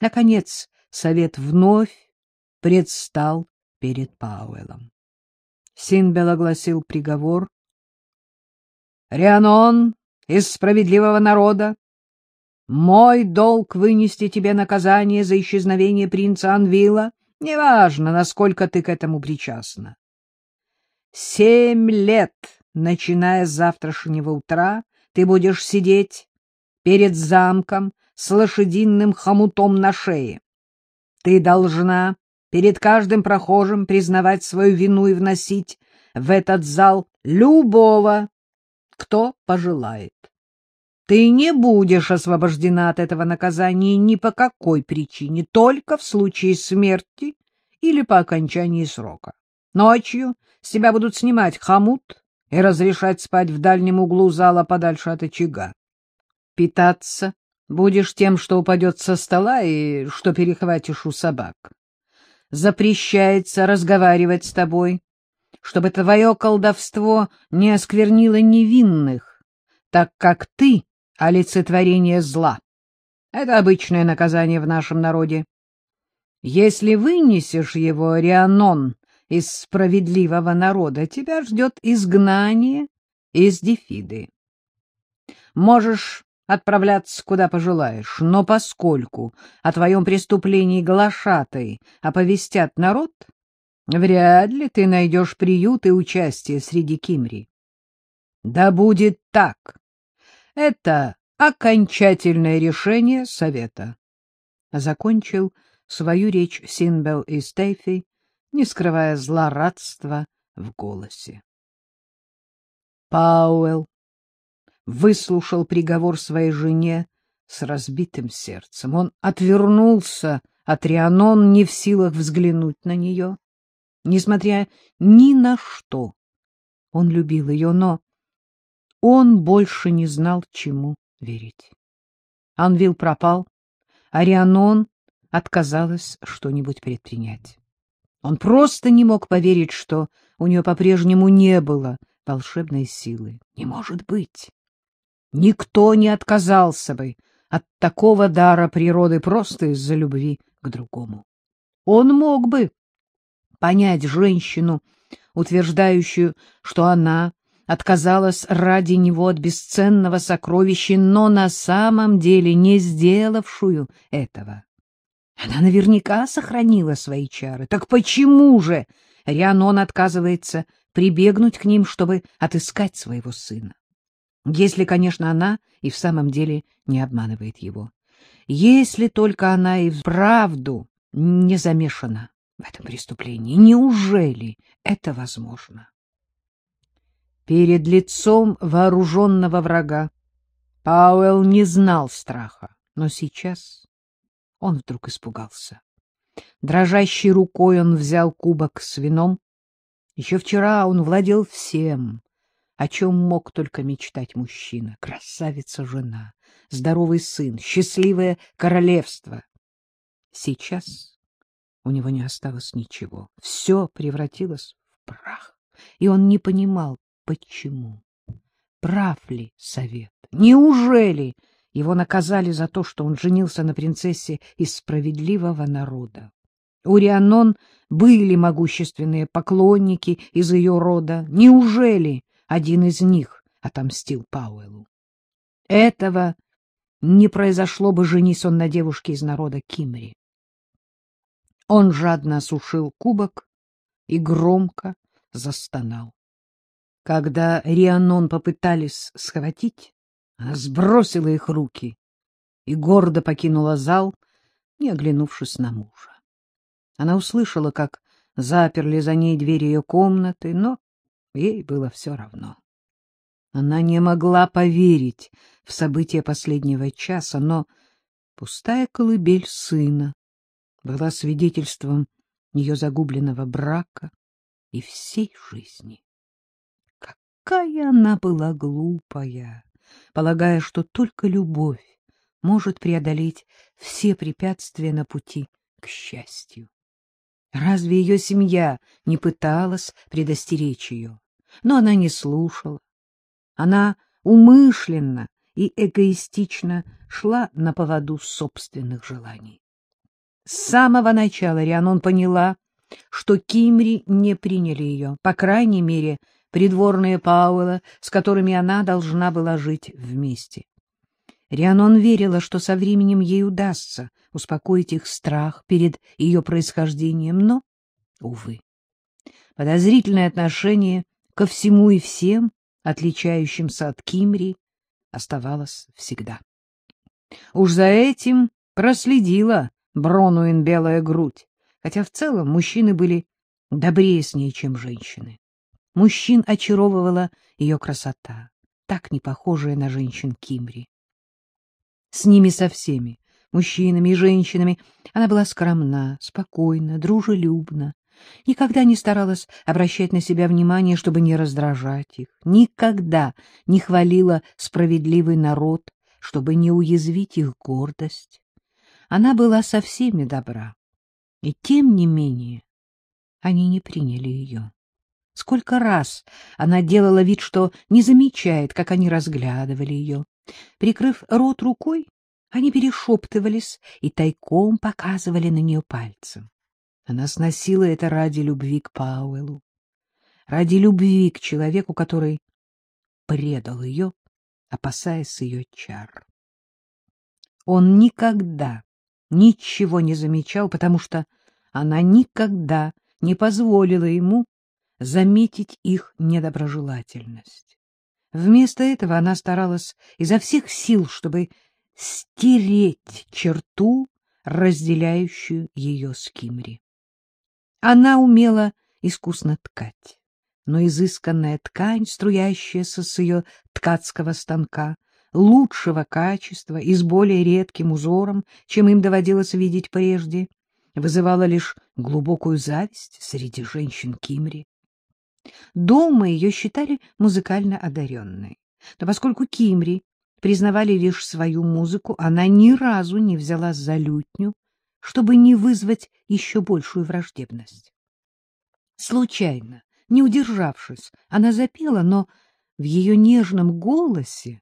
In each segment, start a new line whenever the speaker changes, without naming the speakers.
Наконец совет вновь предстал перед Пауэллом. Синбел огласил приговор. «Рианон из справедливого народа, мой долг вынести тебе наказание за исчезновение принца Анвила, неважно, насколько ты к этому причастна. Семь лет, начиная с завтрашнего утра, ты будешь сидеть перед замком с лошадиным хомутом на шее. Ты должна перед каждым прохожим признавать свою вину и вносить в этот зал любого, кто пожелает. Ты не будешь освобождена от этого наказания ни по какой причине, только в случае смерти или по окончании срока. Ночью с тебя будут снимать хомут и разрешать спать в дальнем углу зала подальше от очага. Питаться будешь тем, что упадет со стола и что перехватишь у собак. Запрещается разговаривать с тобой, чтобы твое колдовство не осквернило невинных, так как ты — олицетворение зла. Это обычное наказание в нашем народе. Если вынесешь его, Рианон, из справедливого народа, тебя ждет изгнание из Дефиды. Можешь отправляться куда пожелаешь, но поскольку о твоем преступлении глашатай оповестят народ, вряд ли ты найдешь приют и участие среди кимри. Да будет так. Это окончательное решение совета. Закончил свою речь Синбел и Стейфи, не скрывая злорадства в голосе. Пауэлл выслушал приговор своей жене с разбитым сердцем. Он отвернулся от Рианон, не в силах взглянуть на нее. Несмотря ни на что, он любил ее, но он больше не знал, чему верить. Анвил пропал, а Рианон отказалась что-нибудь предпринять. Он просто не мог поверить, что у нее по-прежнему не было волшебной силы. Не может быть! Никто не отказался бы от такого дара природы просто из-за любви к другому. Он мог бы понять женщину, утверждающую, что она отказалась ради него от бесценного сокровища, но на самом деле не сделавшую этого. Она наверняка сохранила свои чары. Так почему же Рианон отказывается прибегнуть к ним, чтобы отыскать своего сына? Если, конечно, она и в самом деле не обманывает его. Если только она и вправду не замешана в этом преступлении. Неужели это возможно? Перед лицом вооруженного врага Пауэлл не знал страха, но сейчас он вдруг испугался. Дрожащей рукой он взял кубок с вином. Еще вчера он владел всем, о чем мог только мечтать мужчина. Красавица-жена, здоровый сын, счастливое королевство. Сейчас у него не осталось ничего. Все превратилось в прах, и он не понимал, почему. Прав ли совет? Неужели его наказали за то, что он женился на принцессе из справедливого народа? У Рианон были могущественные поклонники из ее рода. Неужели один из них отомстил Пауэлу. Этого не произошло бы, женись он на девушке из народа Кимри. Он жадно осушил кубок и громко застонал. Когда Рианон попытались схватить, она сбросила их руки и гордо покинула зал, не оглянувшись на мужа. Она услышала, как заперли за ней дверь ее комнаты, но Ей было все равно. Она не могла поверить в события последнего часа, но пустая колыбель сына была свидетельством ее загубленного брака и всей жизни. Какая она была глупая, полагая, что только любовь может преодолеть все препятствия на пути к счастью. Разве ее семья не пыталась предостеречь ее? Но она не слушала. Она умышленно и эгоистично шла на поводу собственных желаний. С самого начала Рианон поняла, что Кимри не приняли ее, по крайней мере, придворные Пауэлла, с которыми она должна была жить вместе. Рианон верила, что со временем ей удастся успокоить их страх перед ее происхождением, но, увы, подозрительное отношение ко всему и всем, отличающимся от Кимри, оставалось всегда. Уж за этим проследила Бронуин белая грудь, хотя в целом мужчины были добрее с ней, чем женщины. Мужчин очаровывала ее красота, так не похожая на женщин Кимри. С ними со всеми, мужчинами и женщинами, она была скромна, спокойна, дружелюбна, никогда не старалась обращать на себя внимание, чтобы не раздражать их, никогда не хвалила справедливый народ, чтобы не уязвить их гордость. Она была со всеми добра, и тем не менее они не приняли ее. Сколько раз она делала вид, что не замечает, как они разглядывали ее. Прикрыв рот рукой, они перешептывались и тайком показывали на нее пальцем. Она сносила это ради любви к Пауэллу, ради любви к человеку, который предал ее, опасаясь ее чар. Он никогда ничего не замечал, потому что она никогда не позволила ему заметить их недоброжелательность. Вместо этого она старалась изо всех сил, чтобы стереть черту, разделяющую ее с Кимри. Она умела искусно ткать, но изысканная ткань, струящаяся с ее ткацкого станка, лучшего качества и с более редким узором, чем им доводилось видеть прежде, вызывала лишь глубокую зависть среди женщин Кимри. Дома ее считали музыкально одаренной. Но поскольку Кимри признавали лишь свою музыку, она ни разу не взяла за лютню, чтобы не вызвать еще большую враждебность. Случайно, не удержавшись, она запела, но в ее нежном голосе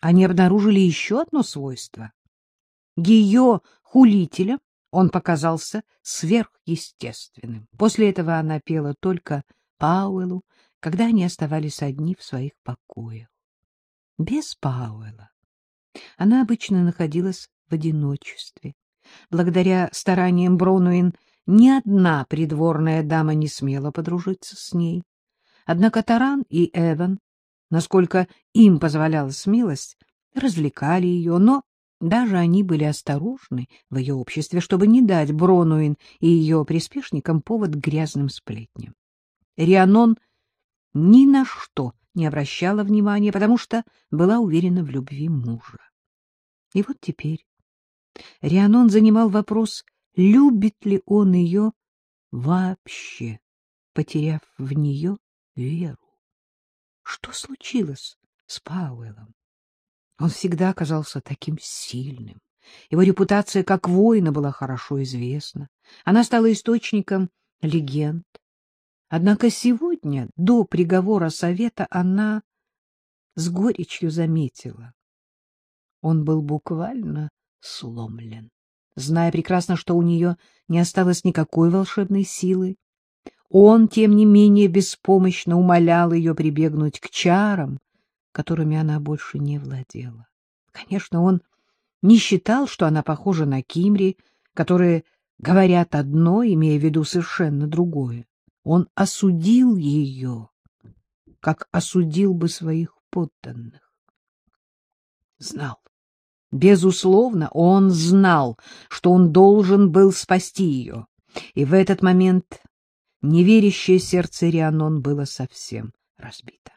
они обнаружили еще одно свойство. Ее хулителем он показался сверхъестественным. После этого она пела только Пауэллу, когда они оставались одни в своих покоях. Без Пауэлла она обычно находилась в одиночестве. Благодаря стараниям Бронуин ни одна придворная дама не смела подружиться с ней. Однако Таран и Эван, насколько им позволяла смелость, развлекали ее, но даже они были осторожны в ее обществе, чтобы не дать Бронуин и ее приспешникам повод грязным сплетням. Рианон ни на что не обращала внимания, потому что была уверена в любви мужа. И вот теперь Рианон занимал вопрос, любит ли он ее вообще, потеряв в нее веру. Что случилось с Пауэллом? Он всегда оказался таким сильным. Его репутация как воина была хорошо известна. Она стала источником легенд, Однако сегодня, до приговора совета, она с горечью заметила. Он был буквально сломлен. Зная прекрасно, что у нее не осталось никакой волшебной силы, он, тем не менее, беспомощно умолял ее прибегнуть к чарам, которыми она больше не владела. Конечно, он не считал, что она похожа на Кимри, которые говорят одно, имея в виду совершенно другое. Он осудил ее, как осудил бы своих подданных. Знал. Безусловно, он знал, что он должен был спасти ее. И в этот момент неверящее сердце Рианон было совсем разбито.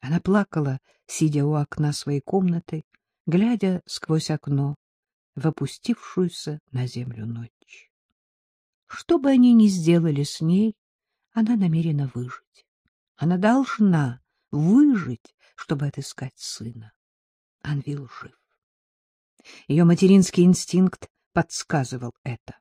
Она плакала, сидя у окна своей комнаты, глядя сквозь окно в опустившуюся на землю ночь. Что бы они ни сделали с ней, она намерена выжить. Она должна выжить, чтобы отыскать сына. Анвил жив. Ее материнский инстинкт подсказывал это.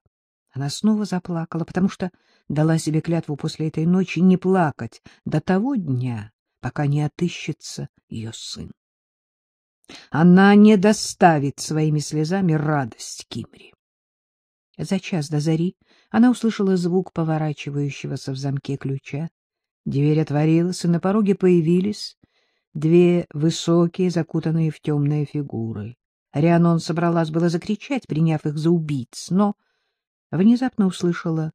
Она снова заплакала, потому что дала себе клятву после этой ночи не плакать до того дня, пока не отыщется ее сын. Она не доставит своими слезами радость Кимри. За час до зари она услышала звук поворачивающегося в замке ключа. Дверь отворилась, и на пороге появились две высокие, закутанные в темные фигуры. Рианон собралась было закричать, приняв их за убийц, но внезапно услышала,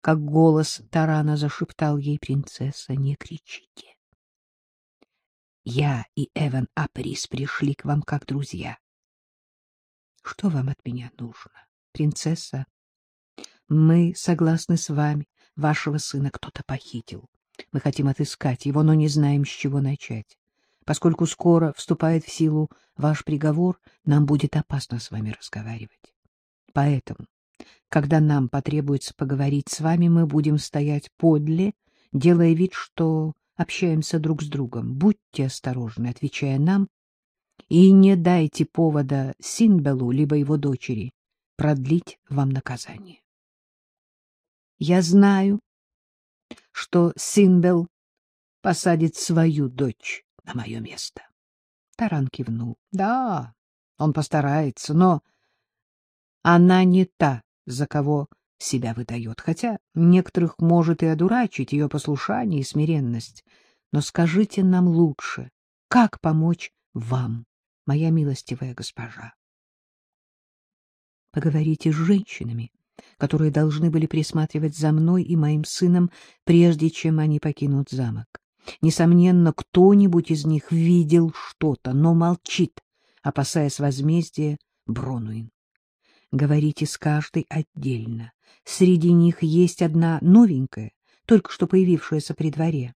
как голос Тарана зашептал ей принцесса, не кричите. Я и Эван Априс пришли к вам как друзья. Что вам от меня нужно, принцесса? Мы согласны с вами. Вашего сына кто-то похитил. Мы хотим отыскать его, но не знаем, с чего начать. Поскольку скоро вступает в силу ваш приговор, нам будет опасно с вами разговаривать. Поэтому, когда нам потребуется поговорить с вами, мы будем стоять подле, делая вид, что общаемся друг с другом. Будьте осторожны, отвечая нам, и не дайте повода Синбелу либо его дочери продлить вам наказание. Я знаю, что Синбел посадит свою дочь на мое место. Таран кивнул. Да, он постарается, но она не та, за кого себя выдает, хотя некоторых может и одурачить ее послушание и смиренность. Но скажите нам лучше, как помочь вам, моя милостивая госпожа? Поговорите с женщинами, которые должны были присматривать за мной и моим сыном, прежде чем они покинут замок. Несомненно, кто-нибудь из них видел что-то, но молчит, опасаясь возмездия Бронуин. Говорите с каждой отдельно. Среди них есть одна новенькая, только что появившаяся при дворе.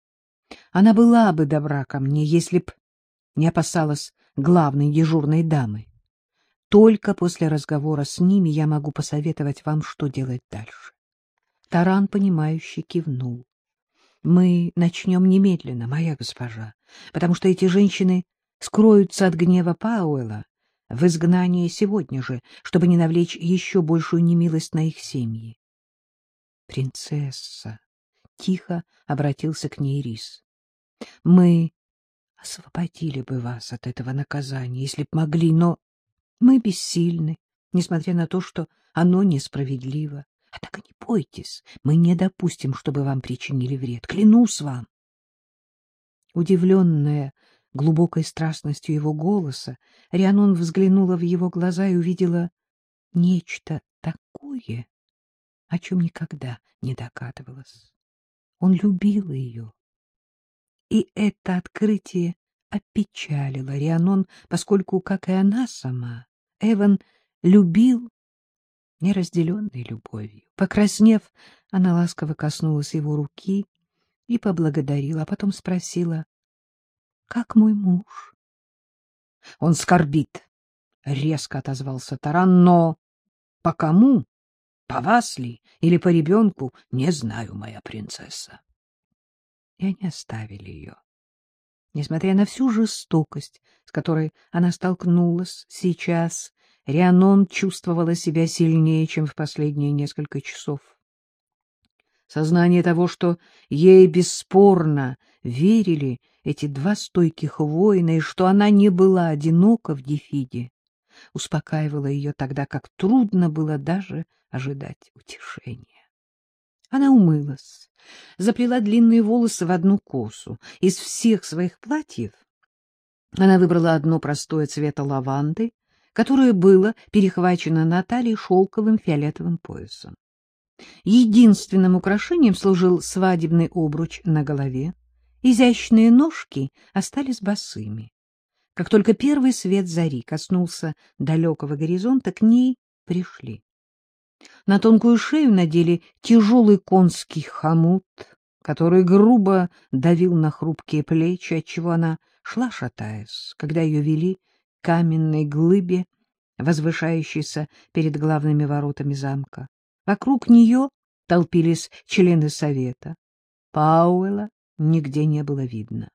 Она была бы добра ко мне, если б не опасалась главной дежурной дамы. Только после разговора с ними я могу посоветовать вам, что делать дальше. Таран, понимающе кивнул. Мы начнем немедленно, моя госпожа, потому что эти женщины скроются от гнева Пауэлла в изгнании сегодня же, чтобы не навлечь еще большую немилость на их семьи. Принцесса, тихо обратился к ней Рис. Мы освободили бы вас от этого наказания, если б могли, но мы бессильны, несмотря на то, что оно несправедливо. А и не бойтесь, мы не допустим, чтобы вам причинили вред. Клянусь вам. Удивленная глубокой страстностью его голоса, Рианон взглянула в его глаза и увидела нечто такое, о чем никогда не догадывалась. Он любил ее. И это открытие опечалило Рианон, поскольку, как и она сама, Эван любил неразделенной любовью. Покраснев, она ласково коснулась его руки и поблагодарила, а потом спросила, «Как мой муж?» «Он скорбит», — резко отозвался Таран, «но по кому? По вас ли или по ребенку? Не знаю, моя принцесса». И они оставили ее. Несмотря на всю жестокость, с которой она столкнулась сейчас, Рианон чувствовала себя сильнее, чем в последние несколько часов. Сознание того, что ей бесспорно верили эти два стойких воина, и что она не была одинока в Дефиде, успокаивало ее тогда, как трудно было даже ожидать утешения. Она умылась, заплела длинные волосы в одну косу. Из всех своих платьев она выбрала одно простое цвета лаванды, которое было перехвачено на талии шелковым фиолетовым поясом. Единственным украшением служил свадебный обруч на голове. Изящные ножки остались босыми. Как только первый свет зари коснулся далекого горизонта, к ней пришли. На тонкую шею надели тяжелый конский хомут, который грубо давил на хрупкие плечи, отчего она шла шатаясь, когда ее вели каменной глыбе, возвышающейся перед главными воротами замка. Вокруг нее толпились члены совета. Пауэлла нигде не было видно.